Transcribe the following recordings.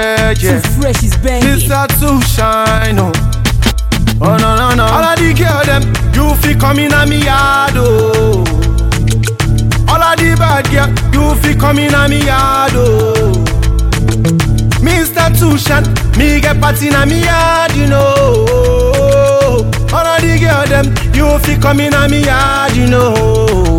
yeah, yeah. Too fresh is banging. Mr. Too Shine, oh. Oh no no no. All of the girl them, you fi come in a me yard, oh. All of the bad girl, you fi come in a me yard, oh. Mr. Too Shine, me get party in a me yard, you know. All of the girl them, you fi come in a me yard, you know.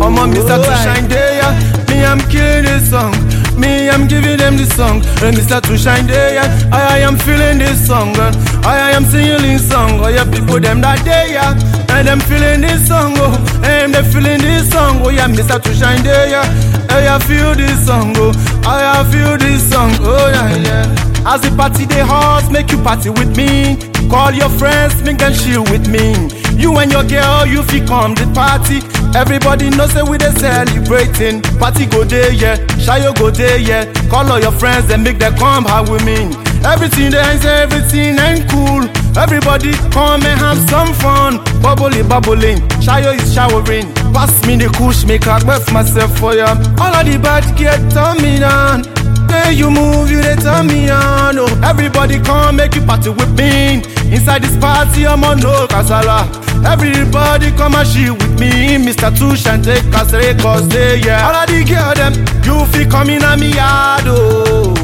I'm on Mr. Too oh, Shine day, yeah. Me I'm killing this song. Me, I'm giving them this song. And Mr. To shine day, yeah. I, I am feeling this song. uh. I, I am singing this song. Oh, yeah, people them that day, yeah. And them feeling this song, oh. And they feeling this song, oh, yeah. Mr. To shine day, yeah. I, I feel this song, oh. I, I feel this song, oh, yeah, yeah. As the party they hot, make you party with me. Call your friends, make them chill with me. You and your girl, you feel come the party. Everybody knows that we they celebrating. Party go there, yeah. Shayo go there, yeah. Call all your friends and make them come have with me. Everything is everything ain't cool. Everybody come and have some fun. Bubbly, bubbling. Shayo is showering. Pass me the kush, make I best myself for ya. All of the bad get turn me down. Day you move, you they turn me on. Oh, everybody come make you party with me. Inside this party, I'm on no casala. Everybody come and chill with me. Mr. Tush and take us records day, yeah. All of the girl them, you feel coming at me yard, oh.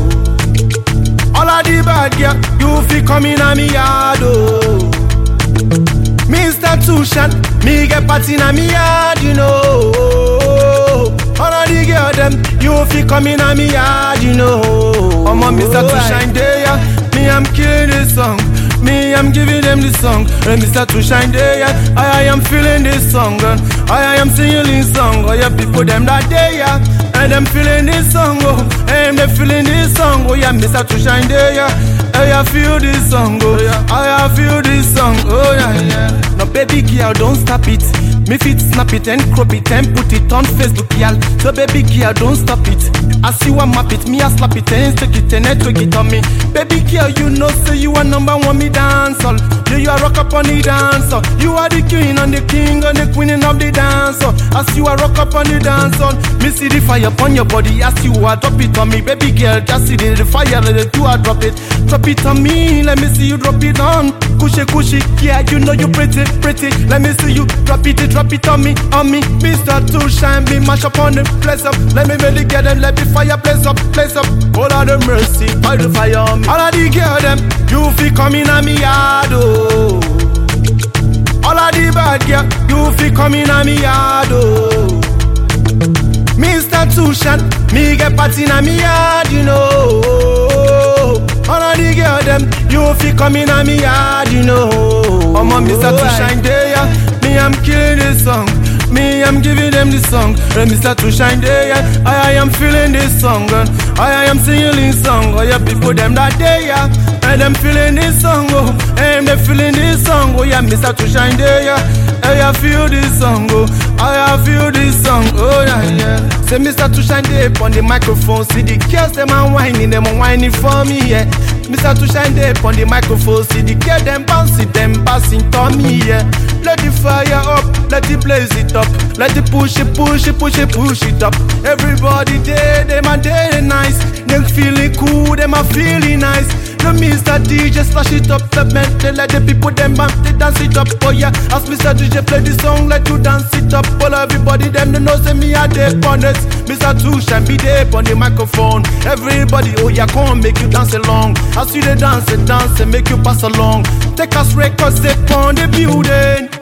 All of the bad girl, you feel coming at me yard, oh. Mr. Tushan, me get party in me yard, you know. All of the girl them, you feel coming at me yard, you know. I'm on Mr. Tushan day, them this song. And Mr. Tushan day, yeah. I, I am feeling this song. And I, I am singing this song. Oh yeah, people them that day, yeah. And them feeling this song, oh. And they feeling this song, oh yeah. Mr. Tushan day, yeah. Hey, I feel this song, oh yeah. I, I feel this song, oh yeah, yeah. No baby girl, don't stop it. Me fit snap it and crop it and put it on Facebook, y'all. So baby girl, don't stop it. I see one map it, me I slap it and stick it and I twig it on me. Baby girl, you know so you are number one me dance all. Yeah, you are rock up on the dance all. You are the queen and the king and the queen of the dance all. As you are rock up on the dance all. Me see the fire upon your body as you are drop it on me. Baby girl, just see the, fire, let it do I drop it. Drop it on me, let me see you drop it on. Cushy, cushy, yeah, you know you pretty, pretty. Let me see you drop it, drop it on me, on me. Mr. Too Shine, me mash up on the place up. Let me really get them, let me fire place up, place up. All of the mercy, fire the fire on me. All of the girl them, you feel coming at me yard, oh. All of the bad girl, you feel coming at me yard, oh. Mr. Tushan, me get party in me yard, you know. All of the girl them, you feel coming at me yard, you know. I'm on Mr. Oh, Tushan day, yeah. Me I'm killing this song. Me I'm giving them this song. And Mr. Tushan day, yeah. I, I am feeling this song. And I, I am singing this song. Oh yeah, people them that day, yeah. And them feeling this song, oh. And they feeling this song, oh yeah, Mr. Tushan day, yeah. Hey, I feel this song, oh. I, I feel this song, oh yeah, yeah. Say Mr. Tushan day on the microphone. See the girls them a whining, them a whining for me, yeah. Mr. Tushan day on the microphone. See the girl them bouncing, them bouncing to me, yeah. Let the fire up, let it blaze it up, let it push it, push it, push it, push it up. Everybody there, them a day nice, them feeling cool, them a feeling nice. No Mr. DJ slash it up, the men they let the people them bump, they dance it up, oh yeah. As Mr. DJ play the song, let you dance it up. All everybody them they know say me a day on it. Mr. Tushan be there on the microphone. Everybody, oh yeah, come make you dance along. As you they dance, dance and make you pass along. Take us records, set on the building.